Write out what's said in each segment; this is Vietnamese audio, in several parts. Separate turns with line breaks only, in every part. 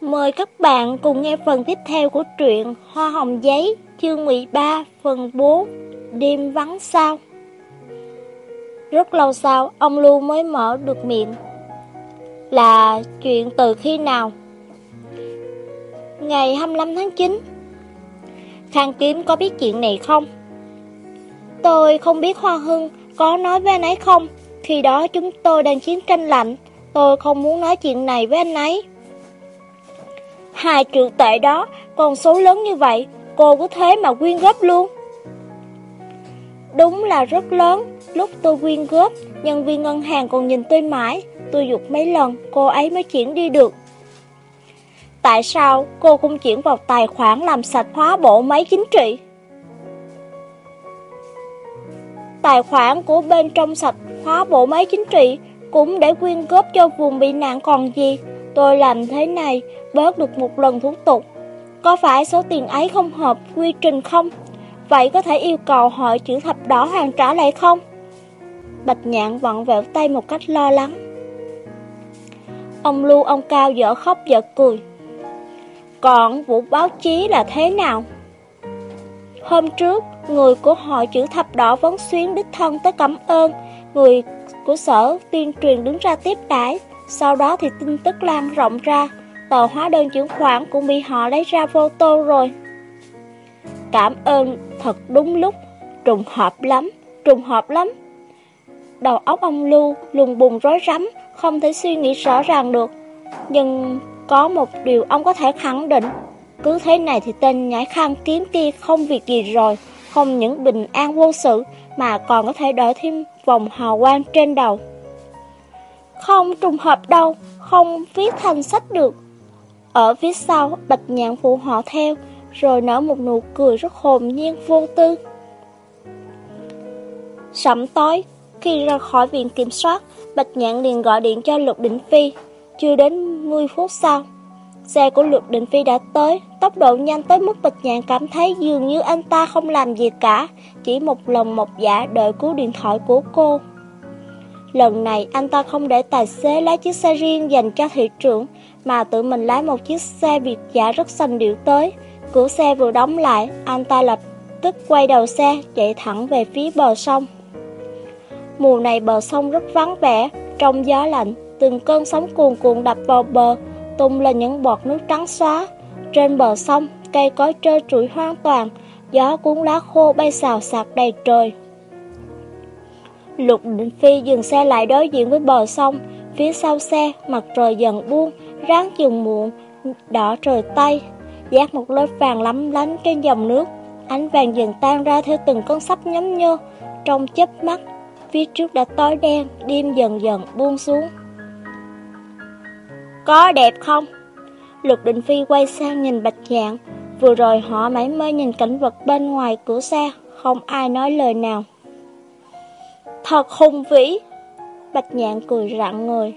Mời các bạn cùng nghe phần tiếp theo của truyện Hoa Hồng Giấy, chương 13, phần 4, Đêm vắng sao. Rất lâu sau, ông Lu mới mở được miệng. Là chuyện từ khi nào? Ngày 25 tháng 9. Khang Kiếm có biết chuyện này không? Tôi không biết Hoa Hưng có nói với anh ấy không? Khi đó chúng tôi đang chiến tranh lạnh, tôi không muốn nói chuyện này với anh ấy. Hai triệu tệ đó, con số lớn như vậy, cô có thế mà quyên góp luôn. Đúng là rất lớn, lúc tôi quyên góp, nhân viên ngân hàng còn nhìn tôi mãi, tôi dục mấy lần, cô ấy mới chuyển đi được. Tại sao cô không chuyển vào tài khoản làm sạch hóa bộ máy chính trị? Tài khoản của bên trong sạch hóa bộ máy chính trị cũng để quyên góp cho vùng bị nạn còn gì. Tôi làm thế này, bớt được một lần thủ tục. Có phải số tiền ấy không hợp quy trình không? Vậy có thể yêu cầu hội chữ thập đỏ hoàn trả lại không? Bạch nhạn vặn vẹo tay một cách lo lắng. Ông Lưu ông Cao dở khóc dở cười. Còn vụ báo chí là thế nào? Hôm trước, người của hội chữ thập đỏ vấn xuyến đích thân tới cảm ơn, người của sở tuyên truyền đứng ra tiếp đãi. Sau đó thì tin tức lan rộng ra, tờ hóa đơn chuyển khoản cũng bị họ lấy ra photo rồi. Cảm ơn thật đúng lúc, trùng hợp lắm, trùng hợp lắm. Đầu óc ông Lưu lùng bùng rối rắm, không thể suy nghĩ rõ ràng được. Nhưng có một điều ông có thể khẳng định, cứ thế này thì tên nhãi khang kiếm kia không việc gì rồi, không những bình an vô sự mà còn có thể đợi thêm vòng hào quang trên đầu. Không trùng hợp đâu, không viết thành sách được. Ở phía sau, bạch nhạn phụ họ theo, rồi nở một nụ cười rất hồn nhiên vô tư. Sẩm tối, khi ra khỏi viện kiểm soát, Bạch Nhạn liền gọi điện cho Lục Định Phi. Chưa đến 10 phút sau, xe của Lục Định Phi đã tới, tốc độ nhanh tới mức Bạch Nhạn cảm thấy dường như anh ta không làm gì cả, chỉ một lòng một dạ đợi cứu điện thoại của cô. Lần này anh ta không để tài xế lái chiếc xe riêng dành cho thị trưởng, mà tự mình lái một chiếc xe Việt giả rất xanh điệu tới. Cửa xe vừa đóng lại, anh ta lập tức quay đầu xe, chạy thẳng về phía bờ sông. Mùa này bờ sông rất vắng vẻ, trong gió lạnh, từng cơn sóng cuồn cuộn đập vào bờ, tung lên những bọt nước trắng xóa. Trên bờ sông, cây cối trơ trụi hoàn toàn, gió cuốn lá khô bay xào xạc đầy trời. Lục Định Phi dừng xe lại đối diện với bờ sông, phía sau xe mặt trời dần buông, ráng chừng muộn, đỏ trời tây, giác một lớp vàng lấm lánh trên dòng nước, ánh vàng dần tan ra theo từng con sắp nhắm nhơ, trong chớp mắt, phía trước đã tối đen, đêm dần dần buông xuống. Có đẹp không? Lục Định Phi quay sang nhìn Bạch Nhạn, vừa rồi họ mãi mê nhìn cảnh vật bên ngoài cửa xe, không ai nói lời nào. Thật hùng vĩ. Bạch nhạn cười rạng người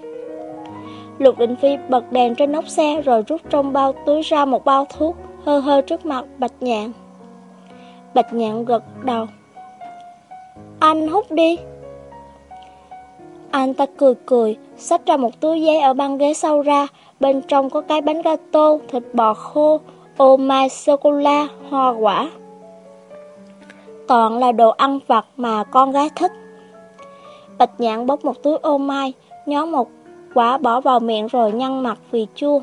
Lục Định Phi bật đèn trên nóc xe Rồi rút trong bao túi ra một bao thuốc, Hơ hơ trước mặt Bạch nhạn. Bạch nhạn gật đầu. Anh hút đi. Anh ta cười cười, Xách ra một túi giấy ở băng ghế sau ra. Bên trong có cái bánh gato, Thịt bò khô, Ô mai sô-cô-la Hoa quả. Toàn là đồ ăn vặt mà con gái thích. Bạch nhạn bốc một túi ô mai, nhón một quả bỏ vào miệng rồi nhăn mặt vì chua.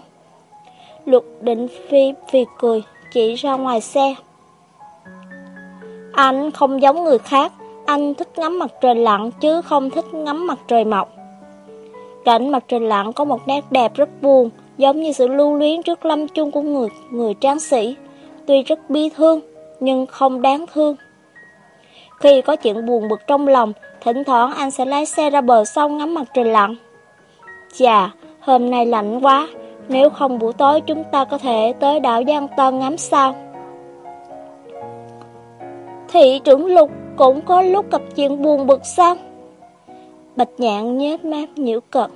Lục định phi vì cười, chỉ ra ngoài xe. Anh không giống người khác, anh thích ngắm mặt trời lặn chứ không thích ngắm mặt trời mọc. Cảnh mặt trời lặn có một nét đẹp rất buồn, giống như sự lưu luyến trước lâm chung của người người tráng sĩ. Tuy rất bi thương, nhưng không đáng thương. Khi có chuyện buồn bực trong lòng, thỉnh thoảng anh sẽ lái xe ra bờ sông ngắm mặt trời lặn. Chà, hôm nay lạnh quá, nếu không buổi tối chúng ta có thể tới đảo Giang Tân ngắm sao. Thị trưởng Lục cũng có lúc gặp chuyện buồn bực sao? Bạch nhạn nhếch mép nhiễu cận.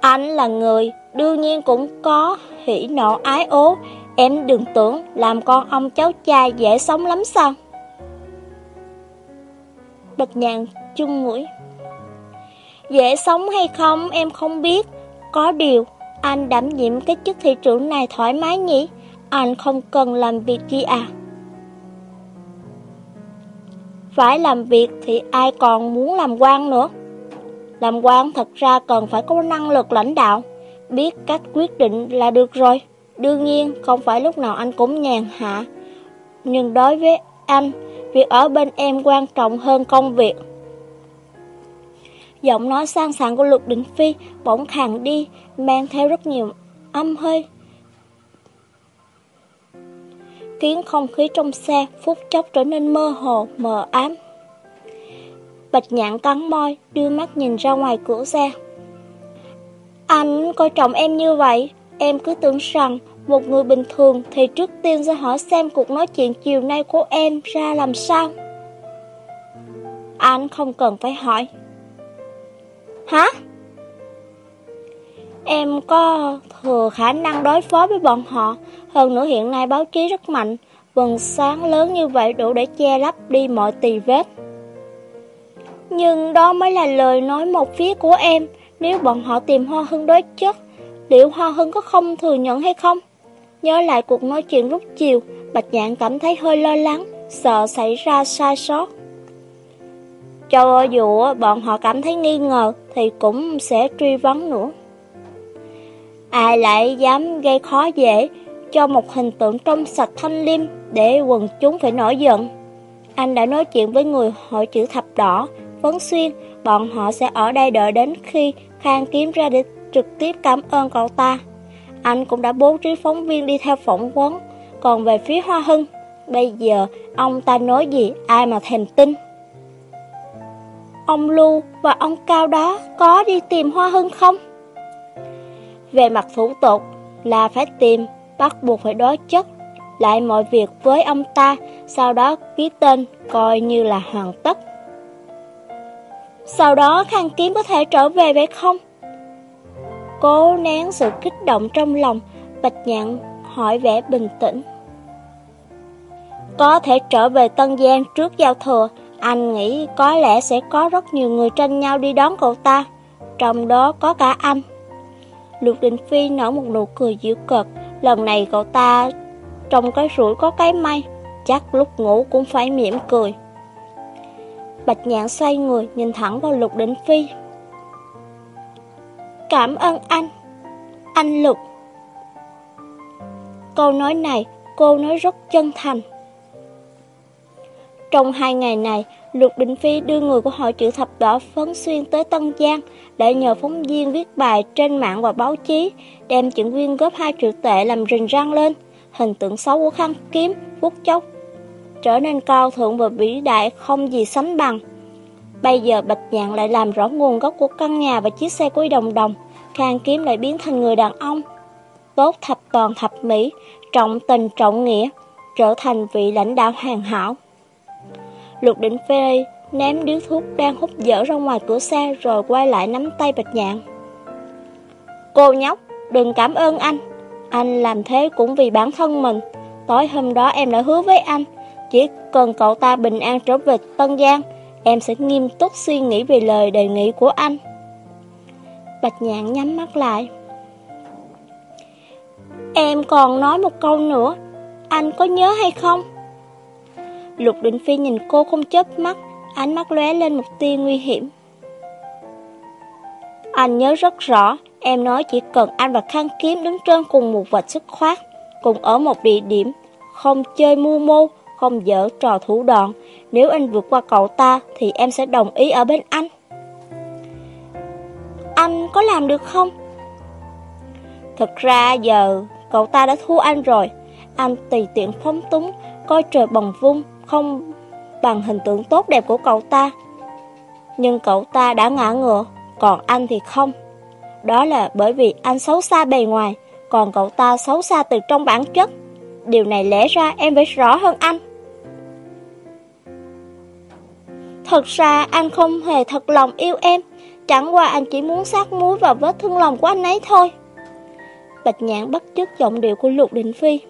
Anh là người, đương nhiên cũng có hỉ nộ ái ố, em đừng tưởng làm con ông cháu cha dễ sống lắm sao? Bật nhàn chung mũi Dễ sống hay không em không biết Có điều Anh đảm nhiệm cái chức thị trưởng này thoải mái nhỉ? Anh không cần làm việc gì à? Phải làm việc thì ai còn muốn làm quan nữa? Làm quan thật ra cần phải có năng lực lãnh đạo, biết cách quyết định là được rồi. Đương nhiên, không phải lúc nào anh cũng nhàn hạ. Nhưng đối với anh, việc ở bên em quan trọng hơn công việc. Giọng nói sang sảng của Lục Đình Phi bỗng khàn đi, mang theo rất nhiều âm hơi. Khiến không khí trong xe phút chốc trở nên mơ hồ, mờ ám. Bạch nhạn cắn môi, đưa mắt nhìn ra ngoài cửa xe. Anh coi trọng em như vậy, em cứ tưởng rằng một người bình thường thì trước tiên sẽ hỏi xem cuộc nói chuyện chiều nay của em ra làm sao. Anh không cần phải hỏi. Hả? Em có thừa khả năng đối phó với bọn họ, hơn nữa hiện nay báo chí rất mạnh, Vần sáng lớn như vậy đủ để che lấp đi mọi tì vết. Nhưng đó mới là lời nói một phía của em, nếu bọn họ tìm Hoa Hưng đối chất, liệu Hoa Hưng có không thừa nhận hay không? Nhớ lại cuộc nói chuyện lúc chiều, Bạch Nhạn cảm thấy hơi lo lắng, sợ xảy ra sai sót. Cho dù bọn họ cảm thấy nghi ngờ thì cũng sẽ truy vấn nữa. Ai lại dám gây khó dễ cho một hình tượng trong sạch thanh liêm để quần chúng phải nổi giận. Anh đã nói chuyện với người hội chữ thập đỏ, Vấn Xuyên, bọn họ sẽ ở đây đợi đến khi Khang kiếm ra để trực tiếp cảm ơn cậu ta. Anh cũng đã bố trí phóng viên đi theo phỏng vấn, còn về phía Hoa Hưng, bây giờ ông ta nói gì ai mà thèm tin. Ông Lưu và ông Cao đó có đi tìm Hoa Hưng không? Về mặt thủ tục là phải tìm, bắt buộc phải đối chất lại mọi việc với ông ta, sau đó ký tên coi như là hoàn tất. Sau đó Khang Kiếm có thể trở về vậy không? Cố nén sự kích động trong lòng, Bạch Nhạn hỏi vẻ bình tĩnh. Có thể trở về Tân Giang trước giao thừa, anh nghĩ có lẽ sẽ có rất nhiều người tranh nhau đi đón cậu ta, trong đó có cả anh. Lục Đình Phi nở một nụ cười dịu cợt, lần này cậu ta trong cái rủi có cái may, chắc lúc ngủ cũng phải mỉm cười. Bạch nhạn xoay người nhìn thẳng vào Lục Đình Phi. Cảm ơn anh, anh Lục. Câu nói này cô nói rất chân thành. Trong hai ngày này, Lục đình Phi đưa người của hội chữ thập đỏ phấn xuyên tới Tân Giang để nhờ phóng viên viết bài trên mạng và báo chí, đem chuyện quyên góp hai triệu tệ làm rình răng lên. Hình tượng xấu của khăn kiếm, vuốt chốc, trở nên cao thượng và vĩ đại không gì sánh bằng. Bây giờ Bạch Nhạn lại làm rõ nguồn gốc của căn nhà và chiếc xe của đồng đồng, khang kiếm lại biến thành người đàn ông. Tốt thập toàn thập mỹ, trọng tình trọng nghĩa, trở thành vị lãnh đạo hoàn hảo. Lục định phê ném điếu thuốc đang hút dở ra ngoài cửa xe rồi quay lại nắm tay Bạch Nhạn. Cô nhóc, đừng cảm ơn anh. Anh làm thế cũng vì bản thân mình. Tối hôm đó em đã hứa với anh, chỉ cần cậu ta bình an trở về Tân Giang, em sẽ nghiêm túc suy nghĩ về lời đề nghị của anh. Bạch Nhạn nhắm mắt lại. Em còn nói một câu nữa, anh có nhớ hay không? Lục Định Phi nhìn cô không chớp mắt, ánh mắt lóe lên một tia nguy hiểm. Anh nhớ rất rõ, em nói chỉ cần anh và Khang Kiếm đứng trên cùng một vạch xuất khoát, cùng ở một địa điểm, không chơi mưu mô, không dở trò thủ đoạn. Nếu anh vượt qua cậu ta thì em sẽ đồng ý ở bên anh. Anh có làm được không? Thật ra giờ cậu ta đã thua anh rồi. Anh tùy tiện phóng túng, coi trời bằng vung, không bằng hình tượng tốt đẹp của cậu ta. Nhưng cậu ta đã ngã ngựa, còn anh thì không. Đó là bởi vì anh xấu xa bề ngoài, còn cậu ta xấu xa từ trong bản chất. Điều này lẽ ra em phải rõ hơn anh. Thật ra anh không hề thật lòng yêu em, chẳng qua anh chỉ muốn sát muối vào vết thương lòng của anh ấy thôi. Bạch nhãn bắt chước giọng điệu của Lục Định Phi.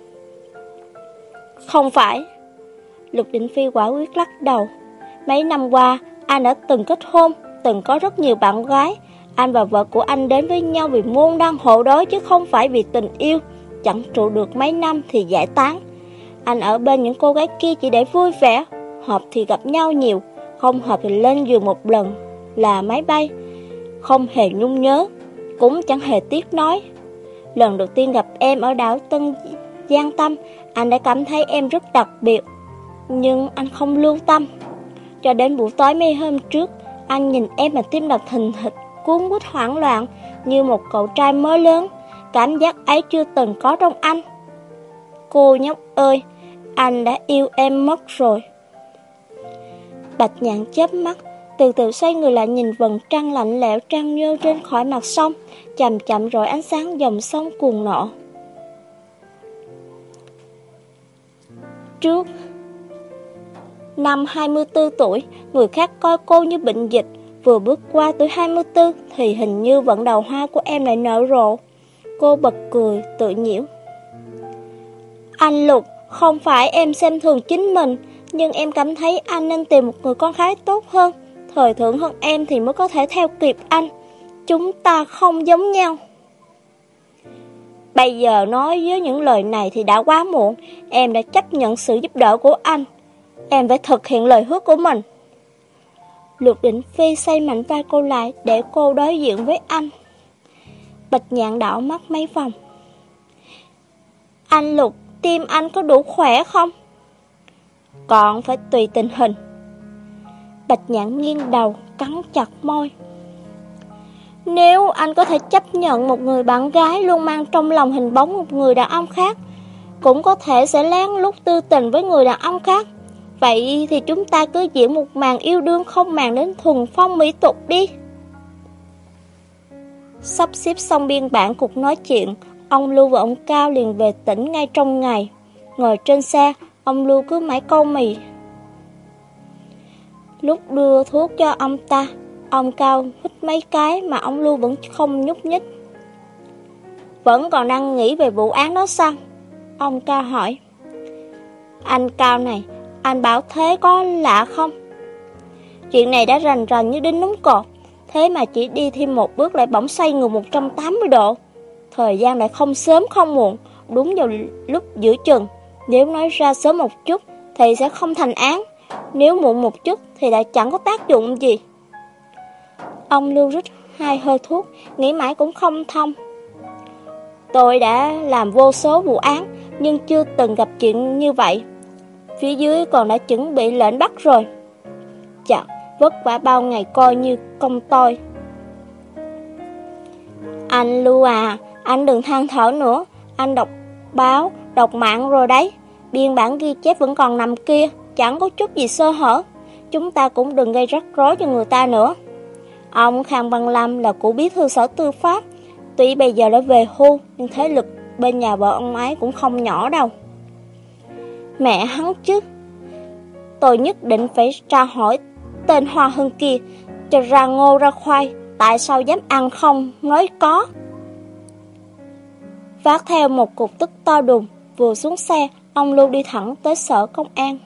Không phải, Lục Định Phi quả quyết lắc đầu. Mấy năm qua, anh đã từng kết hôn, từng có rất nhiều bạn gái. Anh và vợ của anh đến với nhau vì môn đang hộ đối chứ không phải vì tình yêu. Chẳng trụ được mấy năm thì giải tán. Anh ở bên những cô gái kia chỉ để vui vẻ, hợp thì gặp nhau nhiều, không hợp thì lên giường một lần là máy bay. Không hề nhung nhớ, cũng chẳng hề tiếc nói. Lần đầu tiên gặp em ở đảo Tân Giang Tâm, anh đã cảm thấy em rất đặc biệt, nhưng anh không lưu tâm. Cho đến buổi tối mấy hôm trước, anh nhìn em mà tim đập thình thịch, cuốn quýt hoảng loạn, như một cậu trai mới lớn. Cảm giác ấy chưa từng có trong anh. Cô nhóc ơi, anh đã yêu em mất rồi. Bạch nhạn chớp mắt, từ từ xoay người lại nhìn vầng trăng lạnh lẽo trăng nhô trên khỏi mặt sông, chậm chậm rồi ánh sáng dòng sông cuồng nọ. Trước Năm 24 tuổi, người khác coi cô như bệnh dịch, vừa bước qua tuổi 24 thì hình như vận đầu hoa của em lại nở rộ. Cô bật cười, tự nhiễu. Anh Lục, không phải em xem thường chính mình, nhưng em cảm thấy anh nên tìm một người con gái tốt hơn, thời thượng hơn em thì mới có thể theo kịp anh. Chúng ta không giống nhau. Bây giờ nói với những lời này thì đã quá muộn, em đã chấp nhận sự giúp đỡ của anh. Em phải thực hiện lời hứa của mình. Lục định phi xây mạnh vai cô lại để cô đối diện với anh. Bạch nhạn đảo mắt mấy vòng. Anh Lục, tim anh có đủ khỏe không? Còn phải tùy tình hình. Bạch nhãn nghiêng đầu, cắn chặt môi. Nếu anh có thể chấp nhận một người bạn gái luôn mang trong lòng hình bóng một người đàn ông khác, cũng có thể sẽ lén lút tư tình với người đàn ông khác. Vậy thì chúng ta cứ diễn một màn yêu đương không màng đến thuần phong mỹ tục đi. Sắp xếp xong biên bản cuộc nói chuyện, ông Lưu và ông Cao liền về tỉnh ngay trong ngày. Ngồi trên xe, ông Lưu cứ mãi câu mì. Lúc đưa thuốc cho ông ta, ông Cao hít mấy cái mà ông Lưu vẫn không nhúc nhích. Vẫn còn đang nghĩ về vụ án đó sao? Ông Cao hỏi. Anh Cao này, anh bảo thế có lạ không? Chuyện này đã rành rành như đinh núng cột, thế mà chỉ đi thêm một bước lại bỗng xoay người 180 độ. Thời gian lại không sớm không muộn, đúng vào lúc giữa chừng. Nếu nói ra sớm một chút thì sẽ không thành án, nếu muộn một chút thì lại chẳng có tác dụng gì. Ông Lưu rít hai hơi thuốc, nghĩ mãi cũng không thông. Tôi đã làm vô số vụ án, nhưng chưa từng gặp chuyện như vậy. Phía dưới còn đã chuẩn bị lệnh bắt rồi. Chẳng vất vả bao ngày coi như công tôi. Anh Lưu à, anh đừng than thở nữa. Anh đọc báo, đọc mạng rồi đấy. Biên bản ghi chép vẫn còn nằm kia, chẳng có chút gì sơ hở. Chúng ta cũng đừng gây rắc rối cho người ta nữa. Ông Khang Văn Lâm là cụ bí thư sở tư pháp. Tuy bây giờ đã về hưu, nhưng thế lực bên nhà vợ ông ấy cũng không nhỏ đâu. Mẹ hắn chứ. Tôi nhất định phải tra hỏi tên Hoa Hưng kia, cho ra ngô ra khoai, tại sao dám ăn không, nói có. Phát theo một cục tức to đùng, vừa xuống xe, ông Lưu đi thẳng tới sở công an.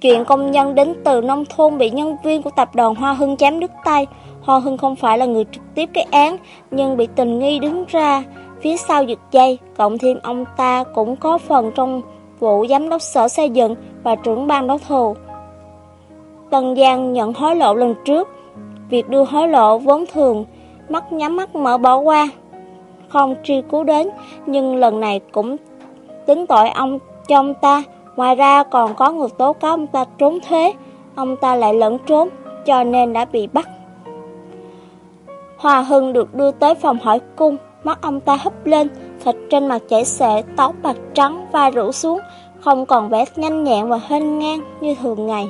Chuyện công nhân đến từ nông thôn bị nhân viên của tập đoàn Hoa Hưng chém đứt tay. Hoa Hưng không phải là người trực tiếp cái án, nhưng bị tình nghi đứng ra phía sau giật dây, cộng thêm ông ta cũng có phần trong vụ giám đốc sở xây dựng và trưởng ban đấu thầu. Tần Giang nhận hối lộ lần trước, việc đưa hối lộ vốn thường, mắt nhắm mắt mở bỏ qua, không truy cứu đến, nhưng lần này cũng tính tội ông trong ta. Ngoài ra còn có người tố cáo ông ta trốn thuế, ông ta lại lẫn trốn, cho nên đã bị bắt. Hòa Hưng được đưa tới phòng hỏi cung, mắt ông ta hấp lên, thịt trên mặt chảy xệ, tóc bạc trắng, vai rũ xuống, không còn vẻ nhanh nhẹn và hên ngang như thường ngày.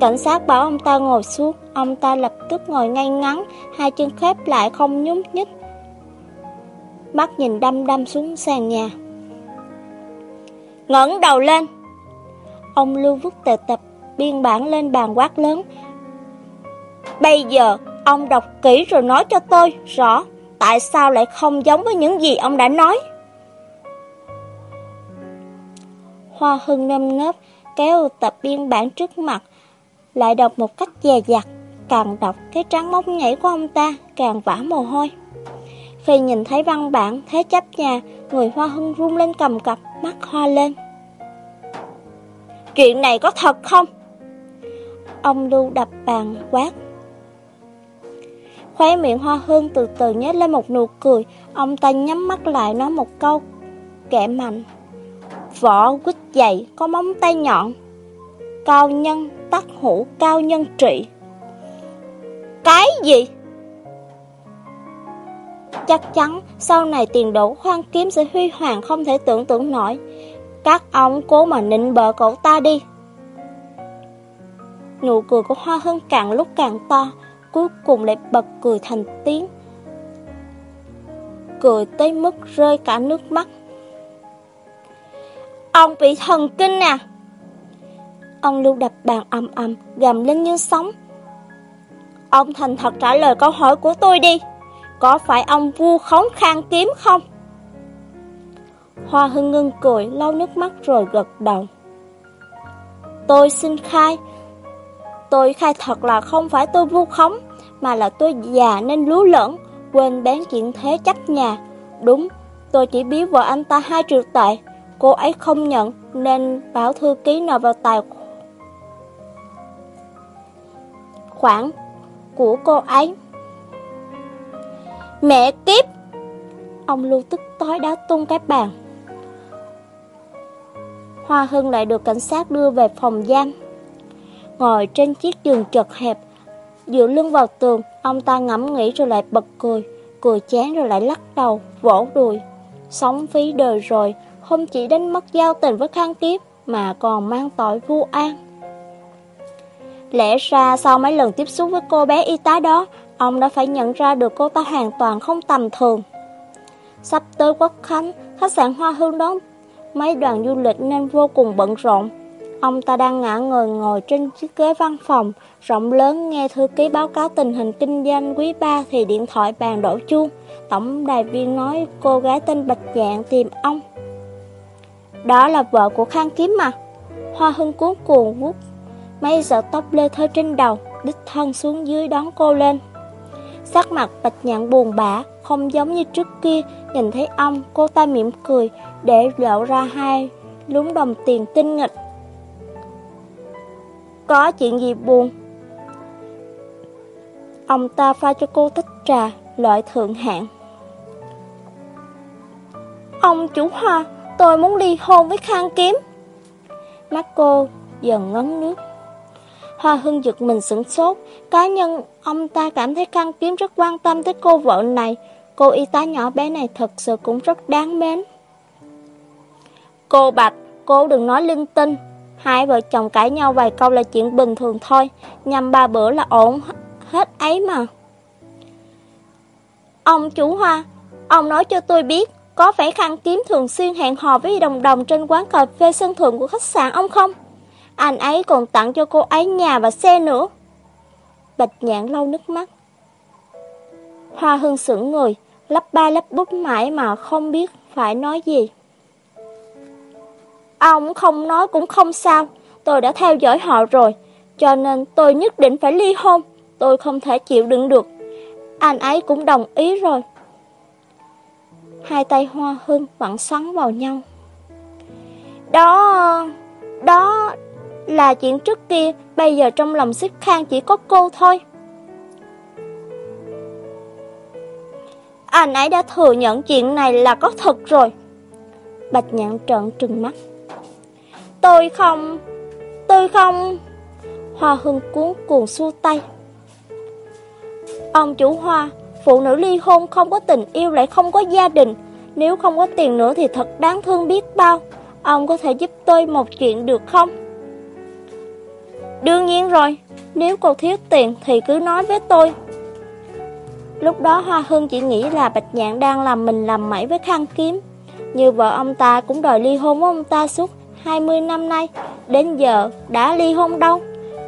Cảnh sát bảo ông ta ngồi xuống, ông ta lập tức ngồi ngay ngắn, hai chân khép lại không nhúc nhích. Mắt nhìn đăm đăm xuống sàn nhà. ngẩng đầu lên! Ông Lưu vứt tờ tập biên bản lên bàn quát lớn. Bây giờ, ông đọc kỹ rồi nói cho tôi rõ tại sao lại không giống với những gì ông đã nói. Hoa Hưng nâm ngớp, kéo tập biên bản trước mặt, lại đọc một cách dè dặt. càng đọc, cái trắng móc nhảy của ông ta càng vã mồ hôi. Khi nhìn thấy văn bản thế chấp nhà, người Hoa Hưng run lên cầm cập, mắt hoa lên. Chuyện này có thật không? Ông Lưu đập bàn quát. Khóe miệng Hoa Hưng từ từ nhếch lên một nụ cười, ông ta nhắm mắt lại nói một câu kẻ mạnh. Vỏ quýt dày, có móng tay nhọn. Cao nhân tắc hữu cao nhân trị. Cái gì? Chắc chắn sau này tiền đổ hoang kiếm sẽ huy hoàng không thể tưởng tượng nổi. Các ông cố mà nịnh bợ cậu ta đi. Nụ cười của Hoa Hưng càng lúc càng to, cuối cùng lại bật cười thành tiếng. Cười tới mức rơi cả nước mắt. Ông bị thần kinh à? Ông Lưu đập bàn ầm ầm, gầm lên như sóng. Ông thành thật trả lời câu hỏi của tôi đi. Có phải ông vua khống khang kiếm không? Hoa Hưng ngưng cười, lau nước mắt rồi gật đầu. Tôi xin khai. Tôi khai thật là không phải tôi vu khống, mà là tôi già nên lú lẫn, quên bán chuyện thế chấp nhà. Đúng, tôi chỉ biếu vợ anh ta hai triệu tệ, cô ấy không nhận nên bảo thư ký nộp vào tài khoản của cô ấy. Mẹ kiếp! Ông Lưu tức tối đá tung cái bàn. Hoa Hưng lại được cảnh sát đưa về phòng giam. Ngồi trên chiếc giường chật hẹp, dựa lưng vào tường, ông ta ngẫm nghĩ rồi lại bật cười, cười chán rồi lại lắc đầu, vỗ đùi. Sống phí đời rồi, không chỉ đánh mất giao tình với khang kiếp, mà còn mang tội vu an. Lẽ ra sau mấy lần tiếp xúc với cô bé y tá đó, ông đã phải nhận ra được cô ta hoàn toàn không tầm thường. Sắp tới quốc khánh, khách sạn Hoa Hương đón mấy đoàn du lịch nên vô cùng bận rộn. Ông ta đang ngã người ngồi trên chiếc ghế văn phòng, rộng lớn nghe thư ký báo cáo tình hình kinh doanh quý ba thì điện thoại bàn đổ chuông. Tổng đài viên nói cô gái tên Bạch Dạng tìm ông. Đó là vợ của Khang Kiếm mà. Hoa Hưng cuốn cuồng vuốt mấy sợi tóc lê thơ trên đầu, đích thân xuống dưới đón cô lên. Sắc mặt bạch nhạn buồn bã, không giống như trước kia, nhìn thấy ông, cô ta mỉm cười, để lộ ra hai lúng đồng tiền tinh nghịch. Có chuyện gì buồn? Ông ta pha cho cô tách trà, loại thượng hạng. Ông chủ hoa, tôi muốn ly hôn với Khang Kiếm. Mắt cô dần ngấn nước. Hoa Hưng giật mình sửng sốt, cá nhân ông ta cảm thấy Khang Kiếm rất quan tâm tới cô vợ này, cô y tá nhỏ bé này thật sự cũng rất đáng mến. Cô Bạch, cô đừng nói linh tinh, hai vợ chồng cãi nhau vài câu là chuyện bình thường thôi, nhằm ba bữa là ổn hết ấy mà. Ông chủ Hoa, ông nói cho tôi biết, có phải Khang Kiếm thường xuyên hẹn hò với đồng đồng trên quán cà phê sân thượng của khách sạn ông không? Anh ấy còn tặng cho cô ấy nhà và xe nữa. Bạch nhãn lau nước mắt. Hoa hưng sững người, lắp ba lắp bút mãi mà không biết phải nói gì. Ông không nói cũng không sao, tôi đã theo dõi họ rồi, cho nên tôi nhất định phải ly hôn, tôi không thể chịu đựng được. Anh ấy cũng đồng ý rồi. Hai tay hoa hưng vẫn xoắn vào nhau. Đó, đó, là chuyện trước kia, bây giờ trong lòng xích khang chỉ có cô thôi. Anh ấy đã thừa nhận chuyện này là có thật rồi. Bạch nhạn trợn trừng mắt. Tôi không, tôi không... Hoa Hương cuốn cuồng xua tay. Ông chủ Hoa, phụ nữ ly hôn không có tình yêu lại không có gia đình. Nếu không có tiền nữa thì thật đáng thương biết bao. Ông có thể giúp tôi một chuyện được không? Đương nhiên rồi, nếu cô thiếu tiền thì cứ nói với tôi. Lúc đó Hoa Hương chỉ nghĩ là Bạch Nhạn đang làm mình làm mẩy với Khang Kiếm. Như vợ ông ta cũng đòi ly hôn với ông ta suốt 20 năm nay, đến giờ đã ly hôn đâu.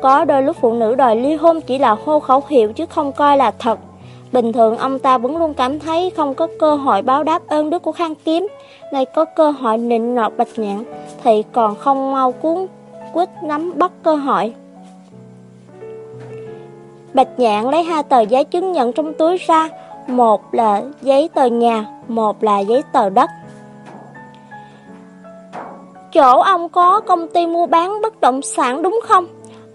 Có đôi lúc phụ nữ đòi ly hôn chỉ là hô khẩu hiệu chứ không coi là thật. Bình thường ông ta vẫn luôn cảm thấy không có cơ hội báo đáp ơn đức của Khang Kiếm, nay có cơ hội nịnh nọt Bạch Nhạn thì còn không mau cuốn quýt nắm bắt cơ hội. Bạch nhạn lấy hai tờ giấy chứng nhận trong túi ra, một là giấy tờ nhà, một là giấy tờ đất. Chỗ ông có công ty mua bán bất động sản đúng không?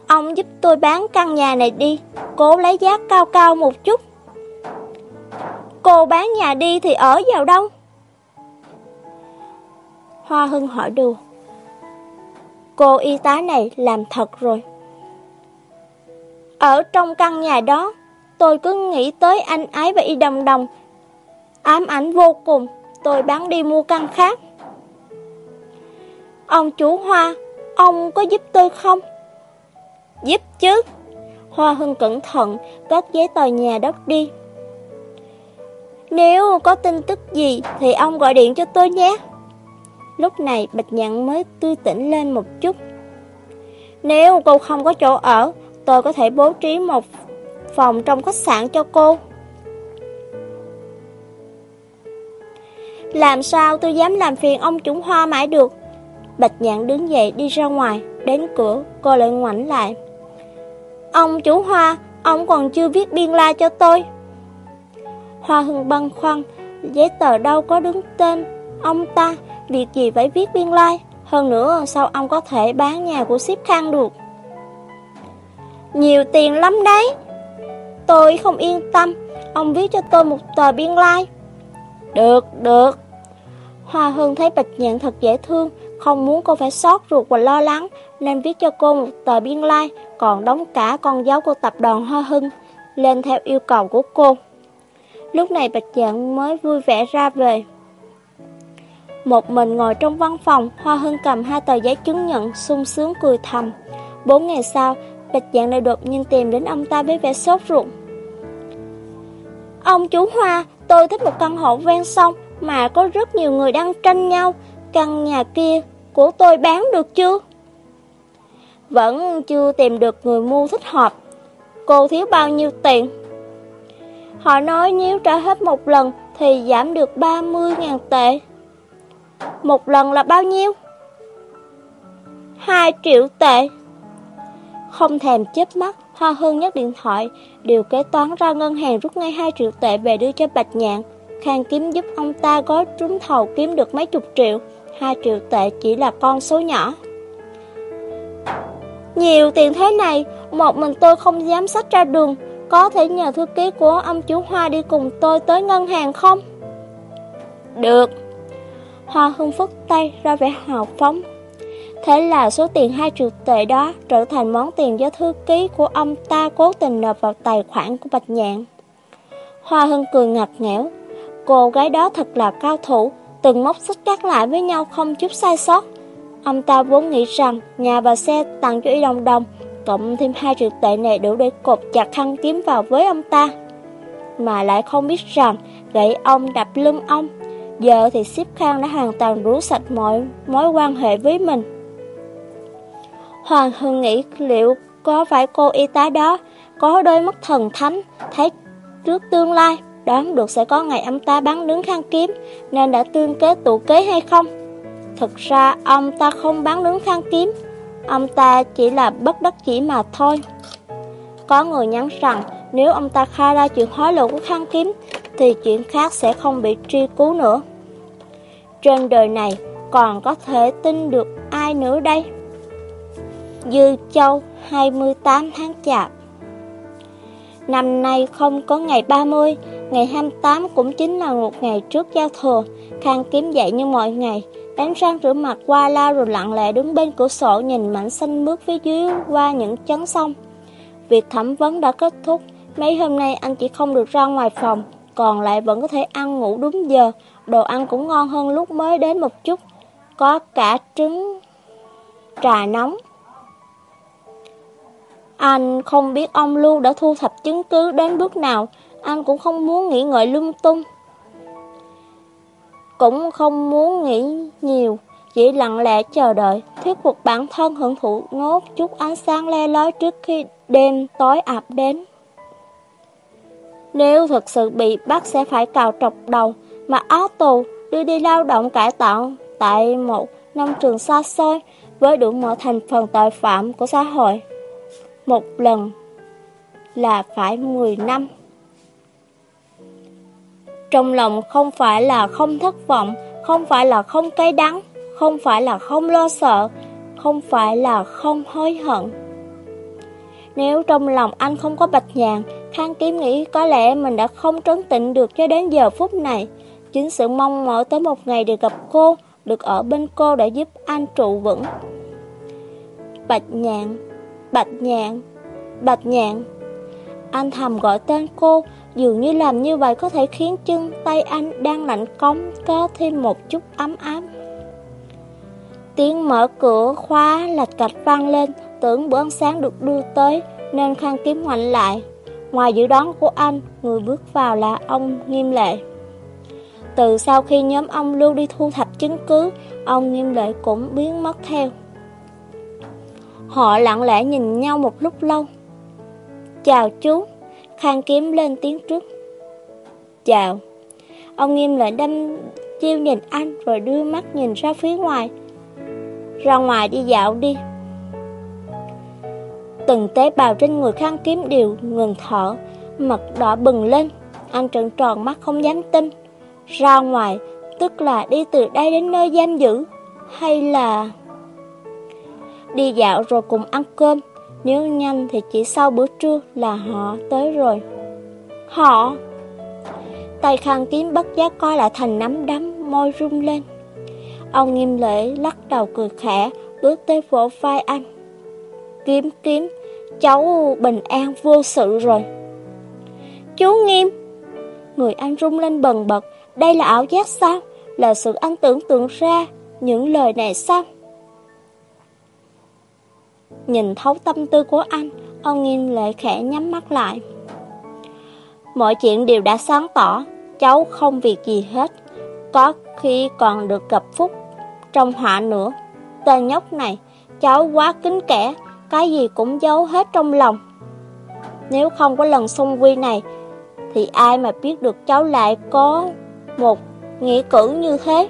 Ông giúp tôi bán căn nhà này đi, cố lấy giá cao cao một chút. Cô bán nhà đi thì ở vào đâu? Hoa Hưng hỏi đùa. Cô y tá này làm thật rồi. Ở trong căn nhà đó, tôi cứ nghĩ tới anh ái và y đồng đồng. Ám ảnh vô cùng, tôi bán đi mua căn khác. Ông chủ Hoa, ông có giúp tôi không? Giúp chứ. Hoa Hưng cẩn thận cất giấy tờ nhà đất đi. Nếu có tin tức gì thì ông gọi điện cho tôi nhé. Lúc này Bạch Nhạn mới tươi tỉnh lên một chút. Nếu cô không có chỗ ở, tôi có thể bố trí một phòng trong khách sạn cho cô. Làm sao tôi dám làm phiền ông chủ hoa mãi được? Bạch Nhạn đứng dậy đi ra ngoài, đến cửa, cô lại ngoảnh lại. Ông chủ hoa, ông còn chưa viết biên la cho tôi. Hoa hưng băn khoăn, giấy tờ đâu có đứng tên ông ta, việc gì phải viết biên lai. Hơn nữa, sao ông có thể bán nhà của ship khang được? Nhiều tiền lắm đấy. Tôi không yên tâm, ông viết cho tôi một tờ biên lai. Được, được. Hoa Hương thấy Bạch Nhạn thật dễ thương, không muốn cô phải sót ruột và lo lắng, nên viết cho cô một tờ biên lai, còn đóng cả con dấu của tập đoàn Hoa Hưng, lên theo yêu cầu của cô. Lúc này Bạch Nhạn mới vui vẻ ra về. Một mình ngồi trong văn phòng, Hoa Hưng cầm hai tờ giấy chứng nhận, sung sướng cười thầm. Bốn ngày sau, Bạch Dạng lại đột nhiên tìm đến ông ta với vẻ sốt ruột. Ông chú Hoa, tôi thích một căn hộ ven sông mà có rất nhiều người đang tranh nhau. Căn nhà kia của tôi bán được chưa? Vẫn chưa tìm được người mua thích hợp. Cô thiếu bao nhiêu tiền? Họ nói nếu trả hết một lần thì giảm được 30.000 tệ. Một lần là bao nhiêu? 2 triệu tệ. Không thèm chớp mắt, Hoa Hưng nhấc điện thoại, điều kế toán ra ngân hàng rút ngay 2 triệu tệ về đưa cho Bạch Nhạn. Khang kiếm giúp ông ta gói trúng thầu kiếm được mấy chục triệu, 2 triệu tệ chỉ là con số nhỏ. Nhiều tiền thế này, một mình tôi không dám sách ra đường, có thể nhờ thư ký của ông chú Hoa đi cùng tôi tới ngân hàng không? Được. Hoa Hưng phất tay ra vẻ hào phóng. Thế là số tiền 2 triệu tệ đó trở thành món tiền do thư ký của ông ta cố tình nộp vào tài khoản của Bạch Nhạn. Hoa Hưng cười ngặt nghẽo. Cô gái đó thật là cao thủ, từng móc xích cắt lại với nhau không chút sai sót. Ông ta vốn nghĩ rằng nhà và xe tặng cho y đồng đồng, cộng thêm 2 triệu tệ này đủ để cột chặt khăn kiếm vào với ông ta. Mà lại không biết rằng gậy ông đập lưng ông. Giờ thì xếp khang đã hoàn toàn rú sạch mọi mối quan hệ với mình. Hoàng Hưng nghĩ liệu có phải cô y tá đó có đôi mắt thần thánh, thấy trước tương lai, đoán được sẽ có ngày ông ta bán đứng khăn kiếm, nên đã tương kế tụ kế hay không? Thực ra ông ta không bán đứng khăn kiếm, ông ta chỉ là bất đắc chỉ mà thôi. Có người nhắn rằng nếu ông ta khai ra chuyện hối lộ của khăn kiếm, thì chuyện khác sẽ không bị truy cứu nữa. Trên đời này còn có thể tin được ai nữa đây? Dư Châu 28 tháng Chạp Năm nay không có ngày 30, ngày 28 cũng chính là một ngày trước giao thừa. Khang kiếm dậy như mọi ngày, đánh răng rửa mặt qua la rồi lặng lẽ đứng bên cửa sổ nhìn mảnh xanh mướt phía dưới qua những chấn sông. Việc thẩm vấn đã kết thúc, mấy hôm nay anh chỉ không được ra ngoài phòng, còn lại vẫn có thể ăn ngủ đúng giờ, đồ ăn cũng ngon hơn lúc mới đến một chút, có cả trứng trà nóng. Anh không biết ông Lưu đã thu thập chứng cứ đến bước nào, anh cũng không muốn nghĩ ngợi lung tung. Cũng không muốn nghĩ nhiều, chỉ lặng lẽ chờ đợi, thuyết phục bản thân hưởng thụ ngốt chút ánh sáng le lói trước khi đêm tối ập đến. Nếu thực sự bị bắt sẽ phải cào trọc đầu, mà áo tù đưa đi lao động cải tạo tại một nông trường xa xôi với đủ mọi thành phần tội phạm của xã hội một lần là phải 10 năm. Trong lòng không phải là không thất vọng, không phải là không cay đắng, không phải là không lo sợ, không phải là không hối hận. Nếu trong lòng anh không có bạch nhàn, Khang Kiếm nghĩ có lẽ mình đã không trấn tĩnh được cho đến giờ phút này. Chính sự mong mỏi tới một ngày được gặp cô, được ở bên cô để giúp anh trụ vững. Bạch nhàn bạch nhạn, bạch nhạn. Anh thầm gọi tên cô, dường như làm như vậy có thể khiến chân tay anh đang lạnh cống có thêm một chút ấm áp. Tiếng mở cửa khóa lạch cạch vang lên, tưởng bữa ăn sáng được đưa tới, nên khăn kiếm ngoảnh lại. Ngoài dự đoán của anh, người bước vào là ông Nghiêm Lệ. Từ sau khi nhóm ông lưu đi thu thập chứng cứ, ông Nghiêm Lệ cũng biến mất theo. Họ lặng lẽ nhìn nhau một lúc lâu. Chào chú, Khang Kiếm lên tiếng trước. Chào. Ông Nghiêm lại đâm chiêu nhìn anh rồi đưa mắt nhìn ra phía ngoài. Ra ngoài đi dạo đi. Từng tế bào trên người Khang Kiếm đều ngừng thở, mặt đỏ bừng lên. Anh trợn tròn mắt không dám tin. Ra ngoài, tức là đi từ đây đến nơi giam giữ, hay là... Đi dạo rồi cùng ăn cơm, nếu nhanh thì chỉ sau bữa trưa là họ tới rồi. Họ... Tay khăn kiếm bất giác coi lại thành nắm đấm, môi rung lên. Ông nghiêm lễ lắc đầu cười khẽ, bước tới vỗ vai anh. Kiếm kiếm, cháu bình an vô sự rồi. Chú nghiêm! Người anh rung lên bần bật, đây là ảo giác sao? Là sự anh tưởng tượng ra những lời này sao? Nhìn thấu tâm tư của anh, ông nghiêm lệ khẽ nhắm mắt lại. Mọi chuyện đều đã sáng tỏ, cháu không việc gì hết. Có khi còn được gặp Phúc trong họa nữa. Tên nhóc này, cháu quá kính kẻ, cái gì cũng giấu hết trong lòng. Nếu không có lần xung quy này, thì ai mà biết được cháu lại có một nghĩa cử như thế.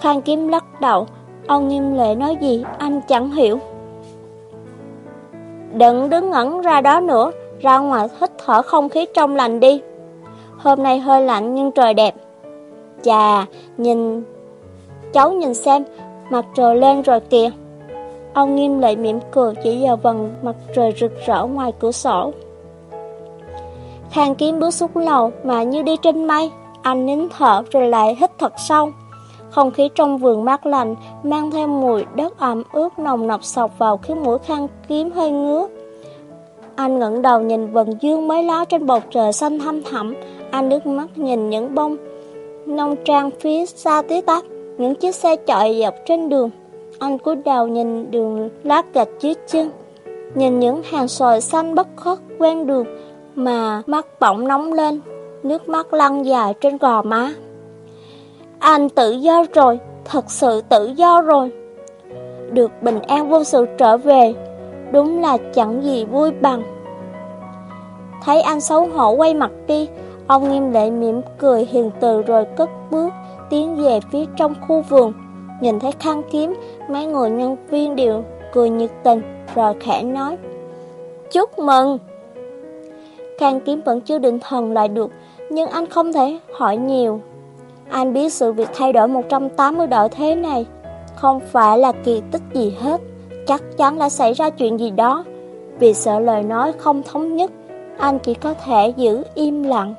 Khang Kiếm lắc đầu, ông nghiêm lệ nói gì anh chẳng hiểu. Đừng đứng ngẩn ra đó nữa, ra ngoài hít thở không khí trong lành đi. Hôm nay hơi lạnh nhưng trời đẹp. Chà, nhìn... Cháu nhìn xem, mặt trời lên rồi kìa. Ông nghiêm lệ mỉm cười chỉ vào vần mặt trời rực rỡ ngoài cửa sổ. Khang kiếm bước xuống lầu mà như đi trên mây, anh nín thở rồi lại hít thật sâu. Không khí trong vườn mát lạnh mang theo mùi đất ẩm ướt nồng nọc sọc vào khiến mũi khăn kiếm hơi ngứa. Anh ngẩng đầu nhìn vần dương mới lá trên bầu trời xanh thăm thẳm, anh nước mắt nhìn những bông nông trang phía xa tí tách, những chiếc xe chạy dọc trên đường. Anh cúi đầu nhìn đường lát gạch dưới chân, nhìn những hàng sòi xanh bất khuất quen đường mà mắt bỗng nóng lên, nước mắt lăn dài trên gò má. Anh tự do rồi, thật sự tự do rồi. Được bình an vô sự trở về, đúng là chẳng gì vui bằng. Thấy anh xấu hổ quay mặt đi, ông nghiêm lệ mỉm cười hiền từ rồi cất bước tiến về phía trong khu vườn. Nhìn thấy khăn kiếm, mấy người nhân viên đều cười nhiệt tình, rồi khẽ nói. Chúc mừng! Khang kiếm vẫn chưa định thần lại được, nhưng anh không thể hỏi nhiều. Anh biết sự việc thay đổi 180 độ thế này không phải là kỳ tích gì hết, chắc chắn đã xảy ra chuyện gì đó. Vì sợ lời nói không thống nhất, anh chỉ có thể giữ im lặng.